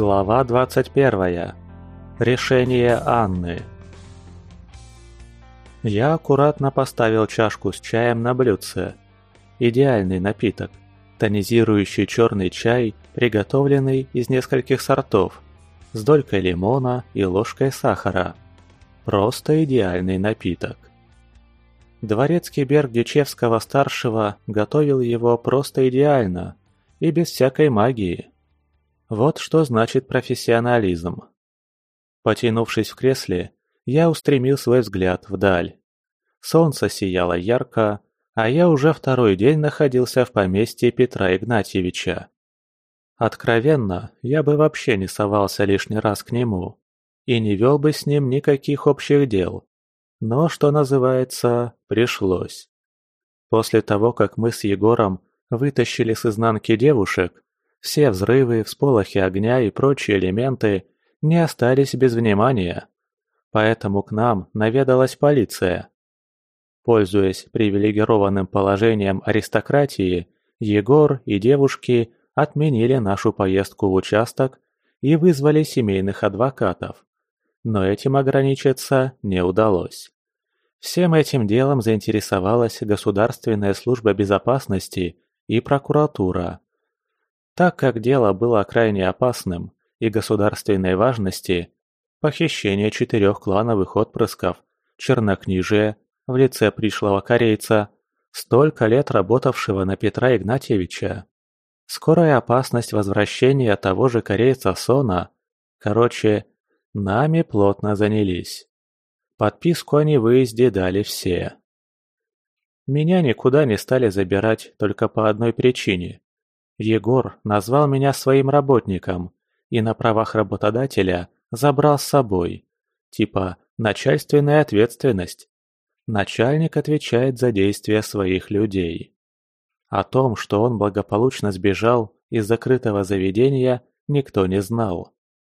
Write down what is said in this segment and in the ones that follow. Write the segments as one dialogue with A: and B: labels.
A: Глава 21. Решение Анны. Я аккуратно поставил чашку с чаем на блюдце. Идеальный напиток. Тонизирующий черный чай, приготовленный из нескольких сортов, с долькой лимона и ложкой сахара. Просто идеальный напиток. Дворецкий Берг Дичевского-старшего готовил его просто идеально и без всякой магии. Вот что значит профессионализм. Потянувшись в кресле, я устремил свой взгляд вдаль. Солнце сияло ярко, а я уже второй день находился в поместье Петра Игнатьевича. Откровенно, я бы вообще не совался лишний раз к нему и не вел бы с ним никаких общих дел. Но, что называется, пришлось. После того, как мы с Егором вытащили с изнанки девушек, все взрывы, всполохи огня и прочие элементы не остались без внимания. Поэтому к нам наведалась полиция. Пользуясь привилегированным положением аристократии, Егор и девушки отменили нашу поездку в участок и вызвали семейных адвокатов. Но этим ограничиться не удалось. Всем этим делом заинтересовалась Государственная служба безопасности и прокуратура. Так как дело было крайне опасным, и государственной важности, похищение четырех клановых отпрысков, чернокнижие в лице пришлого корейца, столько лет работавшего на Петра Игнатьевича, скорая опасность возвращения того же корейца Сона, короче, нами плотно занялись. Подписку о невыезде дали все. Меня никуда не стали забирать только по одной причине. Егор назвал меня своим работником и на правах работодателя забрал с собой. Типа начальственная ответственность. Начальник отвечает за действия своих людей. О том, что он благополучно сбежал из закрытого заведения, никто не знал.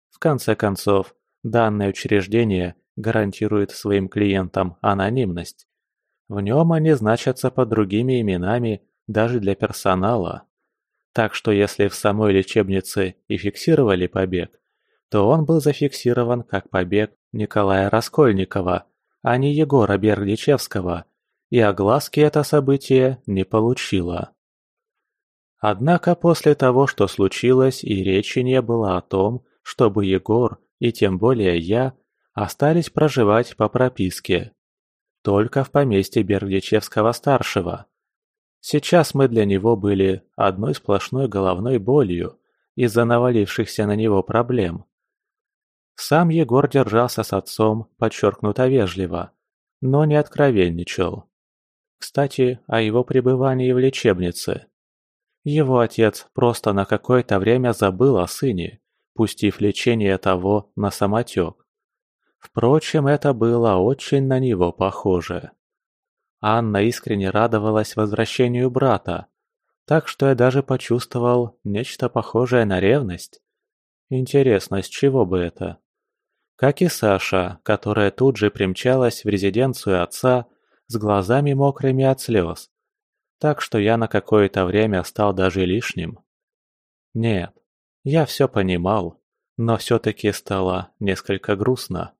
A: В конце концов, данное учреждение гарантирует своим клиентам анонимность. В нем они значатся под другими именами даже для персонала. Так что если в самой лечебнице и фиксировали побег, то он был зафиксирован как побег Николая Раскольникова, а не Егора Бергличевского, и огласки это событие не получило. Однако после того, что случилось, и речи не было о том, чтобы Егор, и тем более я, остались проживать по прописке. Только в поместье Бергличевского-старшего. Сейчас мы для него были одной сплошной головной болью из-за навалившихся на него проблем. Сам Егор держался с отцом подчеркнуто вежливо, но не откровенничал. Кстати, о его пребывании в лечебнице. Его отец просто на какое-то время забыл о сыне, пустив лечение того на самотек. Впрочем, это было очень на него похоже. Анна искренне радовалась возвращению брата, так что я даже почувствовал нечто похожее на ревность. Интересно, с чего бы это? Как и Саша, которая тут же примчалась в резиденцию отца с глазами мокрыми от слез. Так что я на какое-то время стал даже лишним. Нет, я все понимал, но все-таки стало несколько грустно.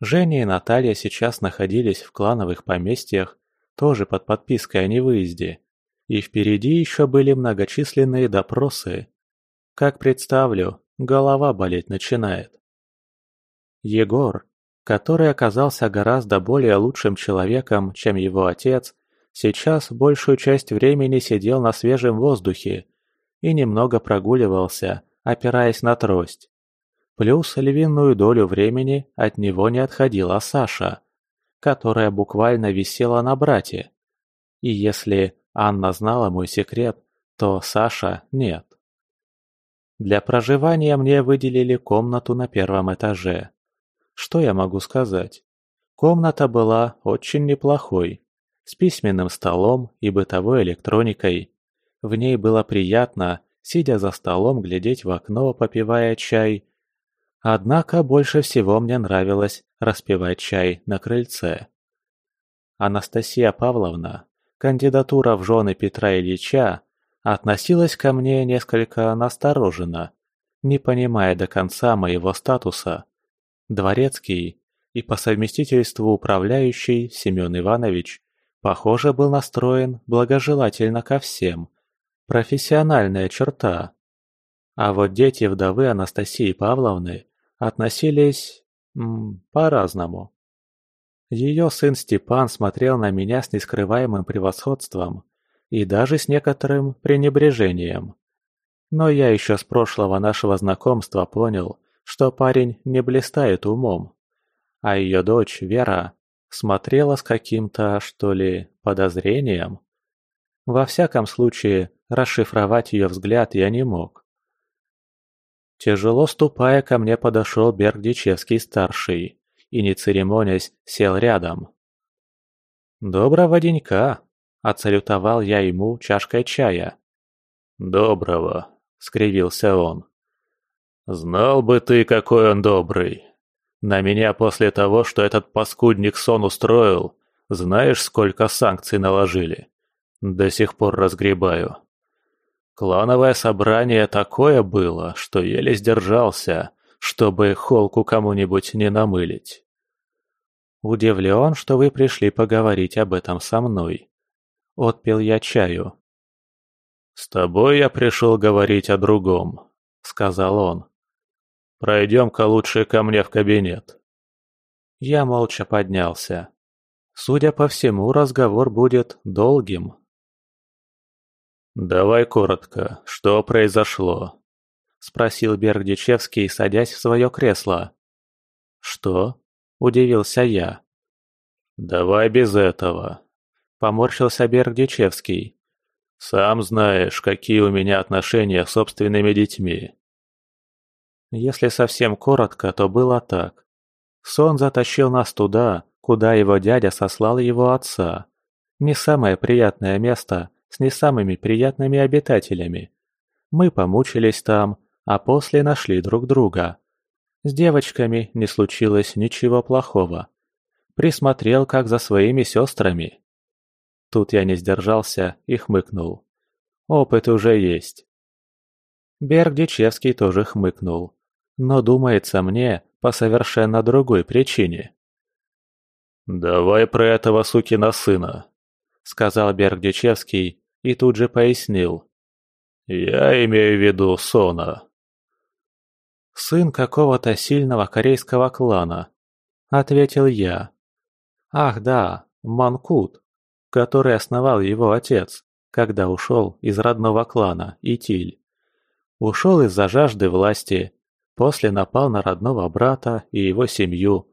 A: Женя и Наталья сейчас находились в клановых поместьях, тоже под подпиской о невыезде, и впереди еще были многочисленные допросы. Как представлю, голова болеть начинает. Егор, который оказался гораздо более лучшим человеком, чем его отец, сейчас большую часть времени сидел на свежем воздухе и немного прогуливался, опираясь на трость плюс львиную долю времени от него не отходила Саша, которая буквально висела на брате. И если Анна знала мой секрет, то Саша нет. Для проживания мне выделили комнату на первом этаже. Что я могу сказать? Комната была очень неплохой, с письменным столом и бытовой электроникой. В ней было приятно, сидя за столом, глядеть в окно, попивая чай Однако больше всего мне нравилось распивать чай на крыльце. Анастасия Павловна, кандидатура в жены Петра Ильича, относилась ко мне несколько настороженно, не понимая до конца моего статуса. Дворецкий и по совместительству управляющий Семен Иванович, похоже, был настроен благожелательно ко всем. Профессиональная черта. А вот дети вдовы Анастасии Павловны относились по-разному. Ее сын Степан смотрел на меня с нескрываемым превосходством и даже с некоторым пренебрежением. Но я еще с прошлого нашего знакомства понял, что парень не блистает умом. А ее дочь, Вера, смотрела с каким-то, что ли, подозрением. Во всяком случае, расшифровать ее взгляд я не мог. Тяжело ступая ко мне подошел Бердичевский-старший и, не церемонясь, сел рядом. «Доброго денька!» – отсалютовал я ему чашкой чая.
B: «Доброго!» – скривился он. «Знал бы ты, какой он добрый! На меня после того, что этот паскудник сон устроил, знаешь, сколько санкций наложили? До сих пор разгребаю. Клановое собрание такое было, что еле сдержался, чтобы холку кому-нибудь не намылить.
A: Удивлен, что вы пришли поговорить об этом со мной. Отпил я чаю.
B: «С тобой я пришел говорить о другом», — сказал он. «Пройдем-ка лучше ко мне в кабинет».
A: Я молча поднялся. Судя по всему, разговор будет долгим.
B: «Давай коротко, что произошло?»
A: — спросил Бердичевский, садясь в свое кресло. «Что?» — удивился я.
B: «Давай без этого», — поморщился Бердичевский. «Сам знаешь, какие у меня отношения с собственными детьми».
A: Если совсем коротко, то было так. Сон затащил нас туда, куда его дядя сослал его отца. Не самое приятное место — с не самыми приятными обитателями. Мы помучились там, а после нашли друг друга. С девочками не случилось ничего плохого. Присмотрел, как за своими сестрами. Тут я не сдержался и хмыкнул. Опыт уже есть. Бергдичевский тоже хмыкнул. Но думается мне по совершенно другой причине.
B: «Давай про этого сукина сына», — сказал Бергдичевский и тут же пояснил. «Я имею в виду Сона».
A: «Сын какого-то сильного корейского клана», — ответил я. «Ах да, Манкут, который основал его отец, когда ушел из родного клана Итиль. Ушел из-за жажды власти, после напал на родного брата и его семью».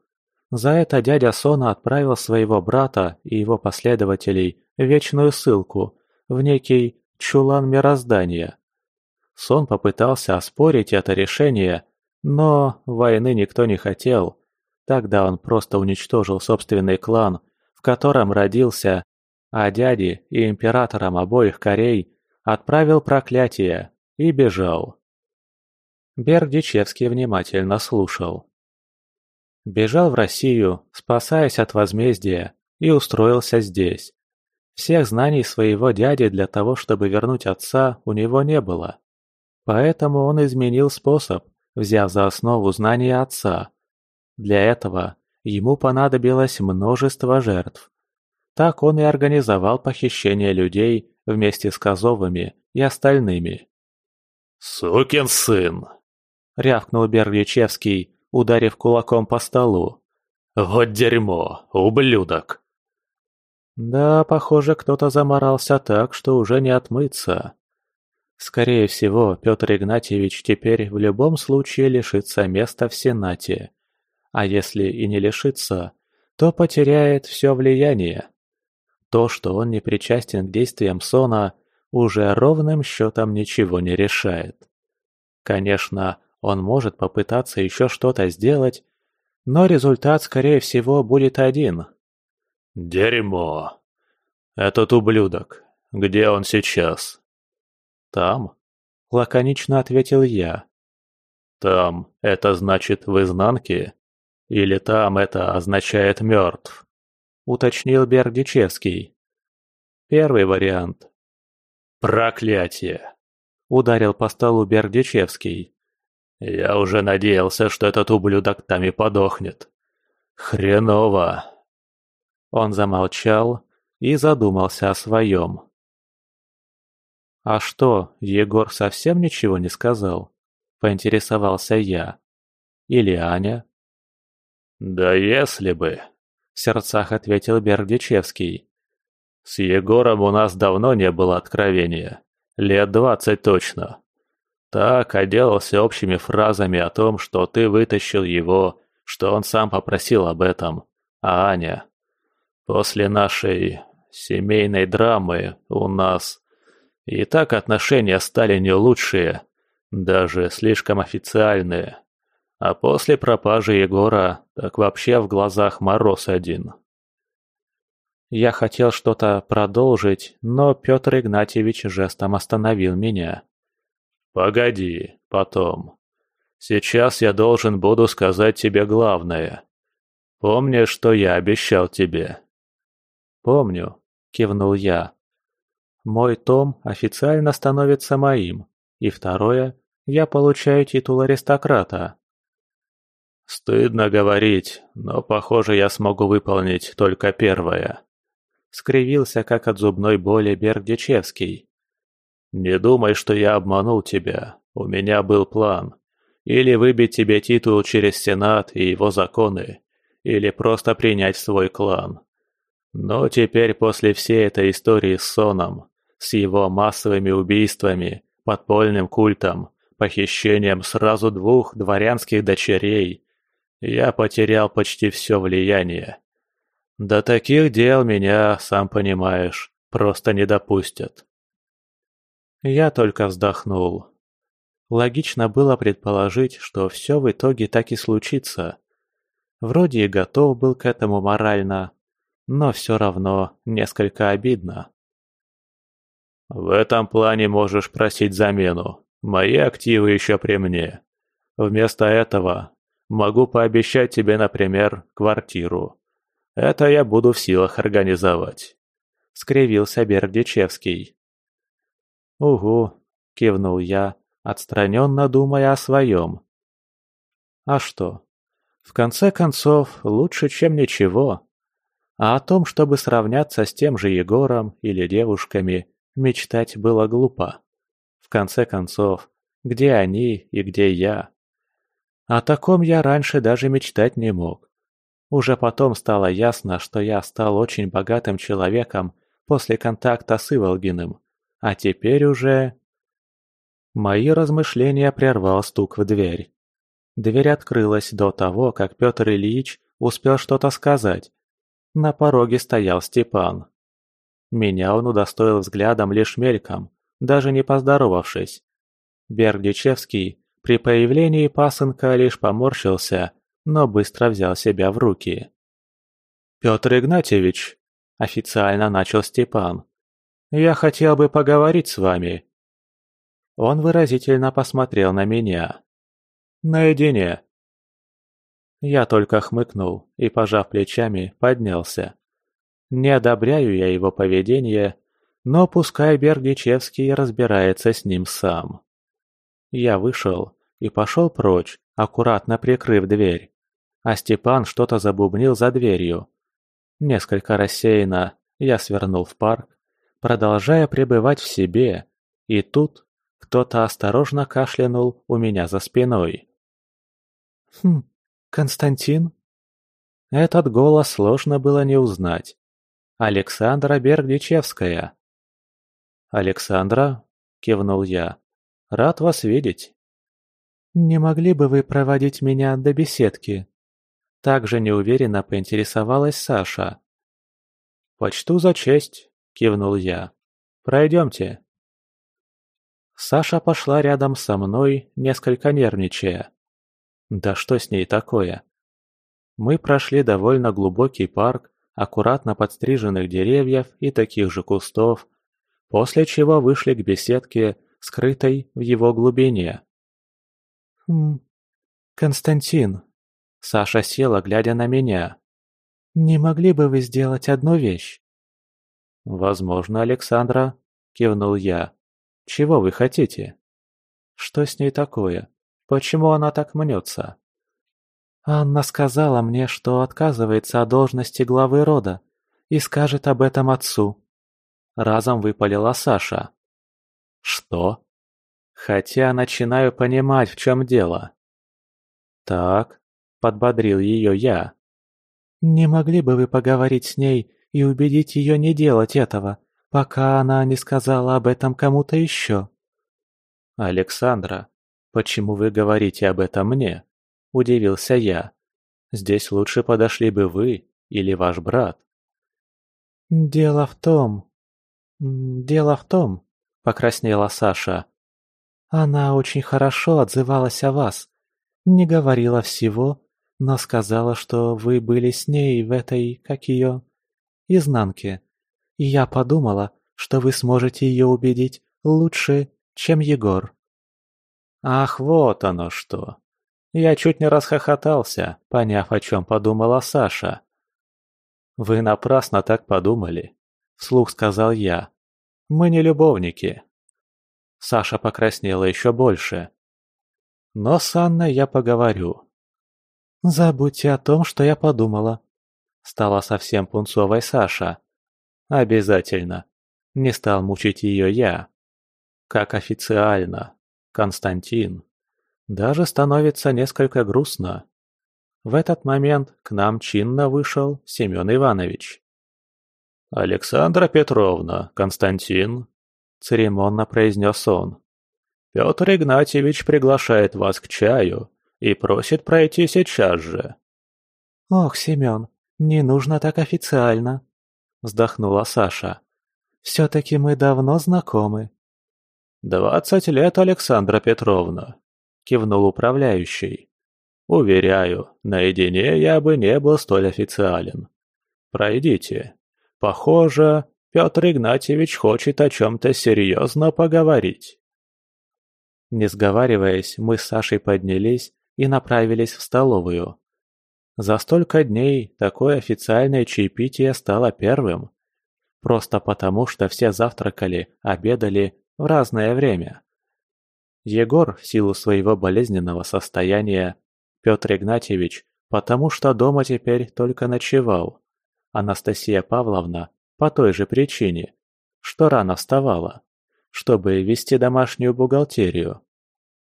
A: За это дядя Сона отправил своего брата и его последователей в вечную ссылку в некий чулан мироздания. Сон попытался оспорить это решение, но войны никто не хотел. Тогда он просто уничтожил собственный клан, в котором родился, а дяди и императором обоих Корей отправил проклятие и бежал. Бердичевский внимательно слушал. Бежал в Россию, спасаясь от возмездия, и устроился здесь. Всех знаний своего дяди для того, чтобы вернуть отца, у него не было. Поэтому он изменил способ, взяв за основу знания отца. Для этого ему понадобилось множество жертв. Так он и организовал похищение людей вместе с Козовыми и остальными.
B: «Сукин сын!» — рявкнул
A: Берличевский, ударив кулаком по столу.
B: «Вот дерьмо, ублюдок!»
A: Да, похоже, кто-то заморался так, что уже не отмыться. Скорее всего, Петр Игнатьевич теперь в любом случае лишится места в Сенате. А если и не лишится, то потеряет все влияние. То, что он не причастен к действиям Сона, уже ровным счетом ничего не решает. Конечно, он может попытаться еще что-то сделать, но результат, скорее всего, будет один –
B: «Дерьмо! Этот ублюдок! Где он сейчас?»
A: «Там», — лаконично ответил я.
B: «Там — это значит в изнанке? Или там это означает мертв?»
A: — уточнил Бердичевский. Первый вариант.
B: «Проклятие!»
A: — ударил по столу Бердичевский.
B: «Я уже надеялся, что этот ублюдок там и подохнет. Хреново!» Он замолчал и задумался о своем.
A: «А что, Егор совсем ничего не сказал?» – поинтересовался я. «Или Аня?»
B: «Да если бы!» – в сердцах ответил Бердичевский. «С Егором у нас давно не было откровения. Лет двадцать точно. Так отделался общими фразами о том, что ты вытащил его, что он сам попросил об этом, а Аня...» После нашей семейной драмы у нас и так отношения стали не лучшие, даже слишком официальные. А после пропажи Егора так вообще в глазах мороз один.
A: Я хотел что-то продолжить, но Петр Игнатьевич жестом остановил меня.
B: «Погоди, потом. Сейчас я должен буду сказать тебе главное. Помни, что я обещал тебе
A: помню кивнул я мой том официально становится моим и второе я получаю титул аристократа
B: стыдно говорить но похоже я смогу выполнить только первое скривился как от зубной боли бердичевский не думай что я обманул тебя у меня был план или выбить тебе титул через сенат и его законы или просто принять свой клан но теперь после всей этой истории с Соном, с его массовыми убийствами, подпольным культом, похищением сразу двух дворянских дочерей, я потерял почти все влияние. До таких дел меня, сам понимаешь, просто не допустят.
A: Я только вздохнул. Логично было предположить, что все в итоге так и случится. Вроде и готов был к этому морально, но все равно несколько обидно.
B: В этом плане можешь просить замену. Мои активы еще при мне. Вместо этого могу пообещать тебе, например, квартиру. Это я буду в силах организовать. Скривился Бердичевский.
A: «Угу», — кивнул я, отстраненно думая о своем. «А что? В конце концов, лучше, чем ничего». А о том, чтобы сравняться с тем же Егором или девушками, мечтать было глупо. В конце концов, где они и где я? О таком я раньше даже мечтать не мог. Уже потом стало ясно, что я стал очень богатым человеком после контакта с Иволгиным. А теперь уже... Мои размышления прервал стук в дверь. Дверь открылась до того, как Петр Ильич успел что-то сказать, на пороге стоял Степан. Меня он удостоил взглядом лишь мельком, даже не поздоровавшись. Бердичевский при появлении пасынка лишь поморщился, но быстро взял себя в руки. «Петр Игнатьевич», — официально начал Степан, — «я хотел бы поговорить с вами». Он выразительно посмотрел на меня. «Наедине», я только хмыкнул и, пожав плечами, поднялся. Не одобряю я его поведение, но пускай Бердичевский разбирается с ним сам. Я вышел и пошел прочь, аккуратно прикрыв дверь. А Степан что-то забубнил за дверью. Несколько рассеянно я свернул в парк, продолжая пребывать в себе, и тут кто-то осторожно кашлянул у меня за спиной. «Хм, Константин?» Этот голос сложно было не узнать. «Александра Бердичевская». «Александра?» — кивнул я. «Рад вас видеть». «Не могли бы вы проводить меня до беседки?» Также неуверенно поинтересовалась Саша. «Почту за честь», — кивнул я. «Пройдемте». Саша пошла рядом со мной, несколько нервничая. Да что с ней такое? Мы прошли довольно глубокий парк, аккуратно подстриженных деревьев и таких же кустов, после чего вышли к беседке, скрытой в его глубине. «Хм... Константин...» Саша села, глядя на меня. «Не могли бы вы сделать одну вещь?» «Возможно, Александра», — кивнул я. «Чего вы хотите?» «Что с ней такое? Почему она так мнется? Анна сказала мне, что отказывается от должности главы рода и скажет об этом отцу. Разом выпалила Саша. Что? Хотя начинаю понимать, в чем дело. Так, подбодрил ее я. Не могли бы вы поговорить с ней и убедить ее не делать этого, пока она не сказала об этом кому-то еще? Александра, почему вы говорите об этом мне удивился я здесь лучше подошли бы вы или ваш брат дело в том дело в том покраснела саша она очень хорошо отзывалась о вас не говорила всего но сказала что вы были с ней в этой как ее изнанке и я подумала что вы сможете ее убедить лучше чем егор Ах, вот оно что! Я чуть не расхохотался, поняв, о чем подумала Саша. «Вы напрасно так подумали», — вслух сказал я. «Мы не любовники». Саша покраснела еще больше. «Но с Анной я поговорю». «Забудьте о том, что я подумала», — стала совсем пунцовой Саша. «Обязательно». Не стал мучить ее я. «Как официально». Константин. Даже становится несколько грустно. В этот момент к нам чинно вышел Семен Иванович. «Александра Петровна, Константин», — церемонно произнес он. «Петр Игнатьевич приглашает вас к чаю и просит пройти сейчас же».
C: «Ох, Семен, не нужно так официально», — вздохнула Саша. «Все-таки мы давно знакомы».
B: Двадцать лет Александра Петровна, кивнул управляющий. Уверяю, наедине я бы не был столь официален. Пройдите. Похоже, Петр Игнатьевич хочет о чем-то серьезно поговорить.
A: Не сговариваясь, мы с Сашей поднялись и направились в столовую. За столько дней такое официальное чаепитие стало первым. Просто потому, что все завтракали, обедали в разное время. Егор, в силу своего болезненного состояния, Петр Игнатьевич, потому что дома теперь только ночевал, Анастасия Павловна по той же причине, что рано вставала, чтобы вести домашнюю бухгалтерию.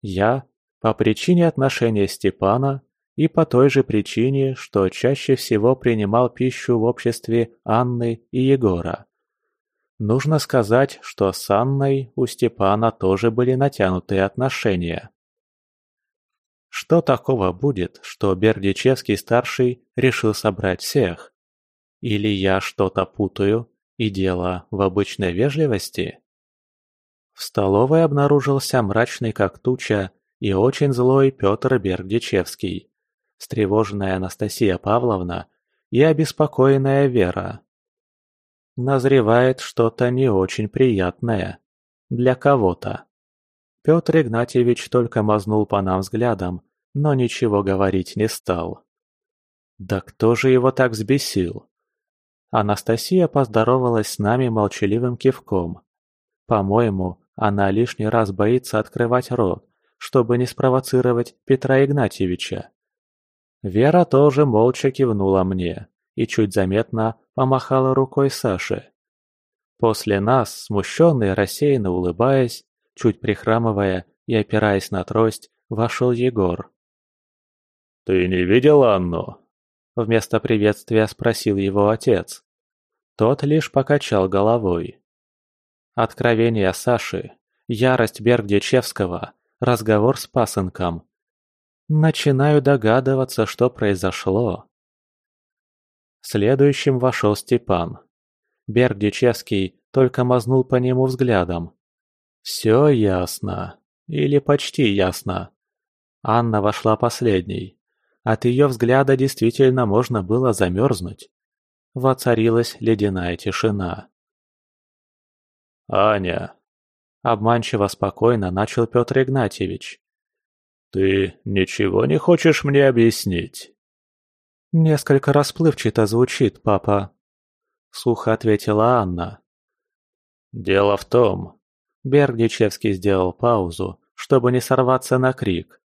A: Я по причине отношения Степана и по той же причине, что чаще всего принимал пищу в обществе Анны и Егора. Нужно сказать, что с Анной у Степана тоже были натянутые отношения. Что такого будет, что Бердичевский-старший решил собрать всех? Или я что-то путаю, и дело в обычной вежливости? В столовой обнаружился мрачный как туча и очень злой Петр Бердичевский, встревоженная Анастасия Павловна и обеспокоенная Вера назревает что-то не очень приятное. Для кого-то. Петр Игнатьевич только мазнул по нам взглядом, но ничего говорить не стал. Да кто же его так взбесил? Анастасия поздоровалась с нами молчаливым кивком. По-моему, она лишний раз боится открывать рот, чтобы не спровоцировать Петра Игнатьевича. Вера тоже молча кивнула мне. И чуть заметно помахала рукой Саше. После нас, смущенный, рассеянно улыбаясь, чуть прихрамывая и опираясь на трость, вошел Егор.
B: «Ты не видел Анну?»
A: – вместо приветствия спросил его отец. Тот лишь покачал головой. Откровение Саши, ярость Бергдечевского, разговор с пасынком. Начинаю догадываться, что произошло. Следующим вошел Степан. Бердичевский только мазнул по нему взглядом. «Все ясно. Или почти ясно». Анна вошла последней. От ее взгляда действительно можно было замерзнуть. Воцарилась ледяная тишина.
B: «Аня!»
A: — обманчиво спокойно начал Петр Игнатьевич.
B: «Ты ничего не хочешь мне объяснить?»
A: Несколько раз плывчато звучит, папа. Сухо ответила Анна.
B: Дело в том...
A: Бердичевский сделал паузу, чтобы не сорваться на крик.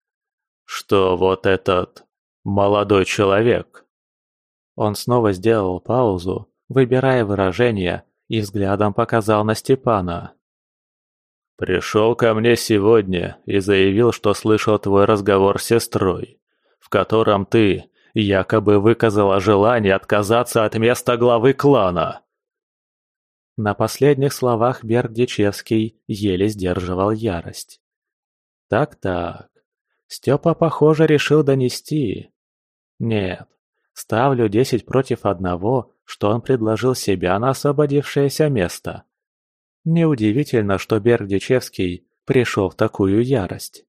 B: Что вот этот... молодой человек...
A: Он снова сделал паузу, выбирая выражение, и взглядом показал на Степана.
B: «Пришел ко мне сегодня и заявил, что слышал твой разговор с сестрой, в котором ты якобы выказала желание отказаться от места главы клана.
A: На последних словах Берг Дичевский еле сдерживал ярость. Так-так, Степа, похоже, решил донести. Нет, ставлю десять против одного, что он предложил себя на освободившееся место. Неудивительно, что Берг Дичевский пришел в такую ярость.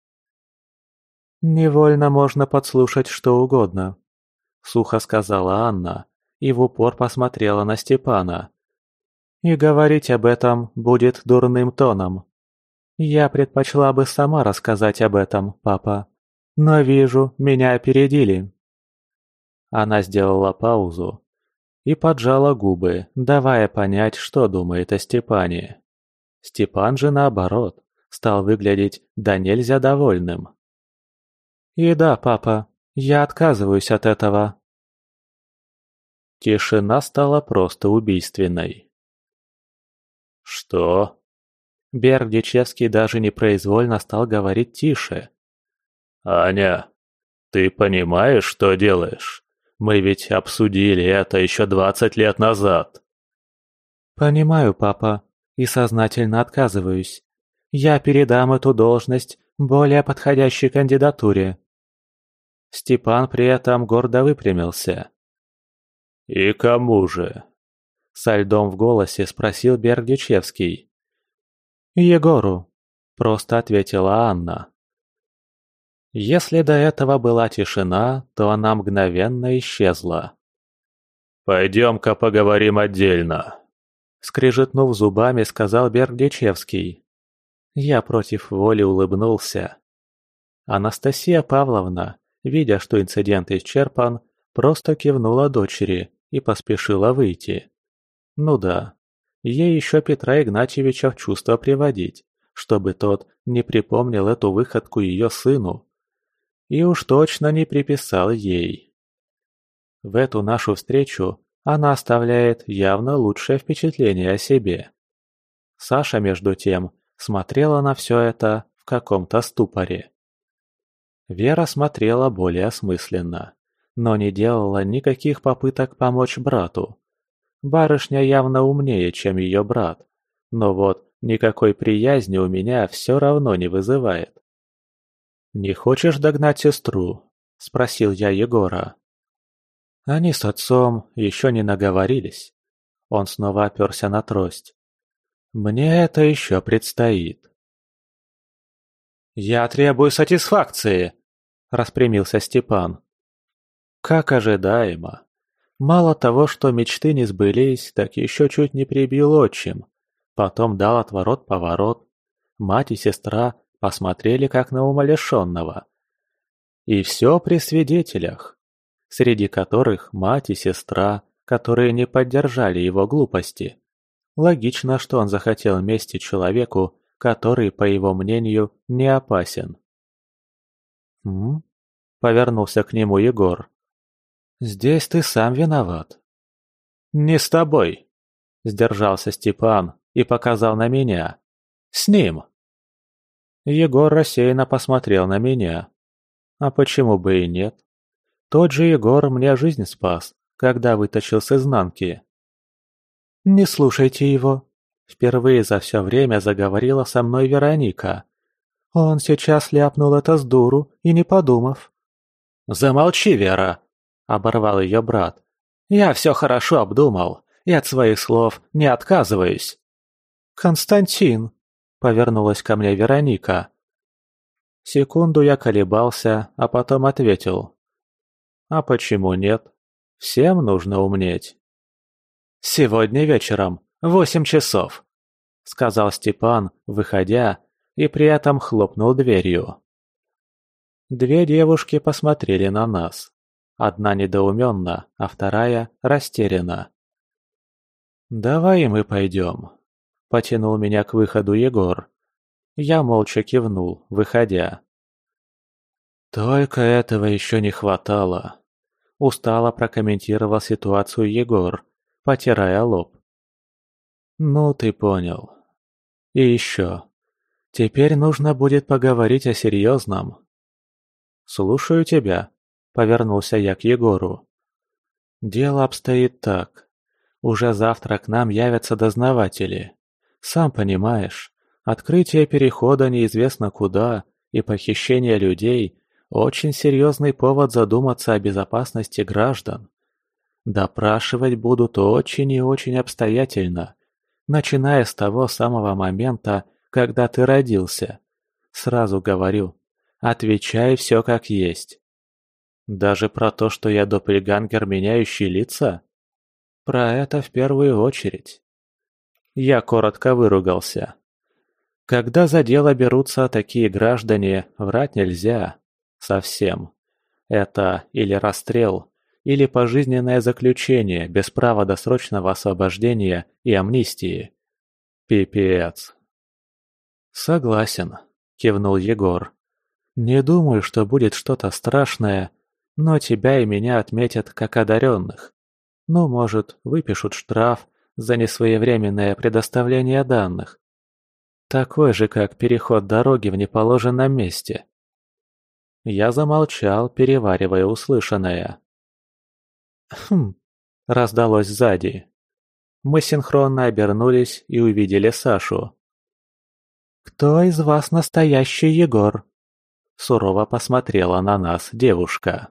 A: Невольно можно подслушать что угодно, сухо сказала Анна. И в упор посмотрела на Степана. «И говорить об этом будет дурным тоном. Я предпочла бы сама рассказать об этом, папа. Но вижу, меня опередили». Она сделала паузу и поджала губы, давая понять, что думает о Степане. Степан же, наоборот, стал выглядеть да нельзя довольным. «И да, папа, я отказываюсь от этого. Тишина стала просто убийственной.
B: «Что?»
A: Берг Дичевский даже непроизвольно стал говорить тише.
B: «Аня, ты понимаешь, что делаешь? Мы ведь обсудили это еще двадцать лет назад».
A: «Понимаю, папа, и сознательно отказываюсь. Я передам эту должность более подходящей кандидатуре». Степан при этом гордо выпрямился.
B: «И кому же?»
A: — со льдом в голосе спросил Бердичевский. «Егору», — просто ответила Анна. Если до этого была тишина, то она мгновенно исчезла.
B: «Пойдем-ка поговорим отдельно», — скрежетнув зубами, сказал Бердичевский.
A: Я против воли улыбнулся. «Анастасия Павловна, Видя, что инцидент исчерпан, просто кивнула дочери и поспешила выйти. Ну да, ей еще Петра Игнатьевича в чувство приводить, чтобы тот не припомнил эту выходку ее сыну. И уж точно не приписал ей. В эту нашу встречу она оставляет явно лучшее впечатление о себе. Саша, между тем, смотрела на все это в каком-то ступоре. Вера смотрела более осмысленно, но не делала никаких попыток помочь брату. Барышня явно умнее, чем ее брат, но вот никакой приязни у меня все равно не вызывает. «Не хочешь догнать сестру?» – спросил я Егора. Они с отцом еще не наговорились. Он снова оперся на трость. «Мне это еще предстоит». «Я требую сатисфакции!» – распрямился Степан. Как ожидаемо. Мало того, что мечты не сбылись, так еще чуть не прибил отчим. Потом дал отворот-поворот. Мать и сестра посмотрели как на умалишенного. И все при свидетелях, среди которых мать и сестра, которые не поддержали его глупости. Логично, что он захотел мести человеку, который по его мнению не опасен. «М?» — повернулся к нему Егор. «Здесь ты сам виноват». «Не с тобой», — сдержался Степан и показал на меня. «С ним». Егор рассеянно посмотрел на меня. А почему бы и нет? Тот же Егор мне жизнь спас, когда вытащил с изнанки. «Не слушайте его», Впервые за все время заговорила со мной Вероника. Он сейчас ляпнул это с дуру и не подумав. «Замолчи, Вера!» — оборвал ее брат. «Я все хорошо обдумал и от своих слов не отказываюсь». «Константин!» — повернулась ко мне Вероника. Секунду я колебался, а потом ответил. «А почему нет? Всем нужно умнеть». «Сегодня вечером «Восемь часов», — сказал Степан, выходя, и при этом хлопнул дверью. Две девушки посмотрели на нас. Одна недоуменно, а вторая растеряна. «Давай мы пойдем», — потянул меня к выходу Егор. Я молча кивнул, выходя. «Только этого еще не хватало», — устало прокомментировал ситуацию Егор, потирая лоб. «Ну ты понял. И еще. Теперь нужно будет поговорить о серьезном». «Слушаю тебя», — повернулся я к Егору. «Дело обстоит так. Уже завтра к нам явятся дознаватели. Сам понимаешь, открытие перехода неизвестно куда и похищение людей – очень серьезный повод задуматься о безопасности граждан. Допрашивать будут очень и очень обстоятельно, начиная с того самого момента, когда ты родился. Сразу говорю, отвечай все как есть. Даже про то, что я допельгангер, меняющий лица? Про это в первую очередь. Я коротко выругался. Когда за дело берутся такие граждане, врать нельзя. Совсем. Это или расстрел, или пожизненное заключение без права досрочного освобождения и амнистии. Пипец. Согласен, кивнул Егор. Не думаю, что будет что-то страшное, но тебя и меня отметят как одаренных. Ну, может, выпишут штраф за несвоевременное предоставление данных. Такой же, как переход дороги в неположенном месте. Я замолчал, переваривая услышанное. Хм. Раздалось сзади. Мы синхронно обернулись и увидели Сашу. «Кто из вас настоящий Егор?» Сурово посмотрела на нас девушка.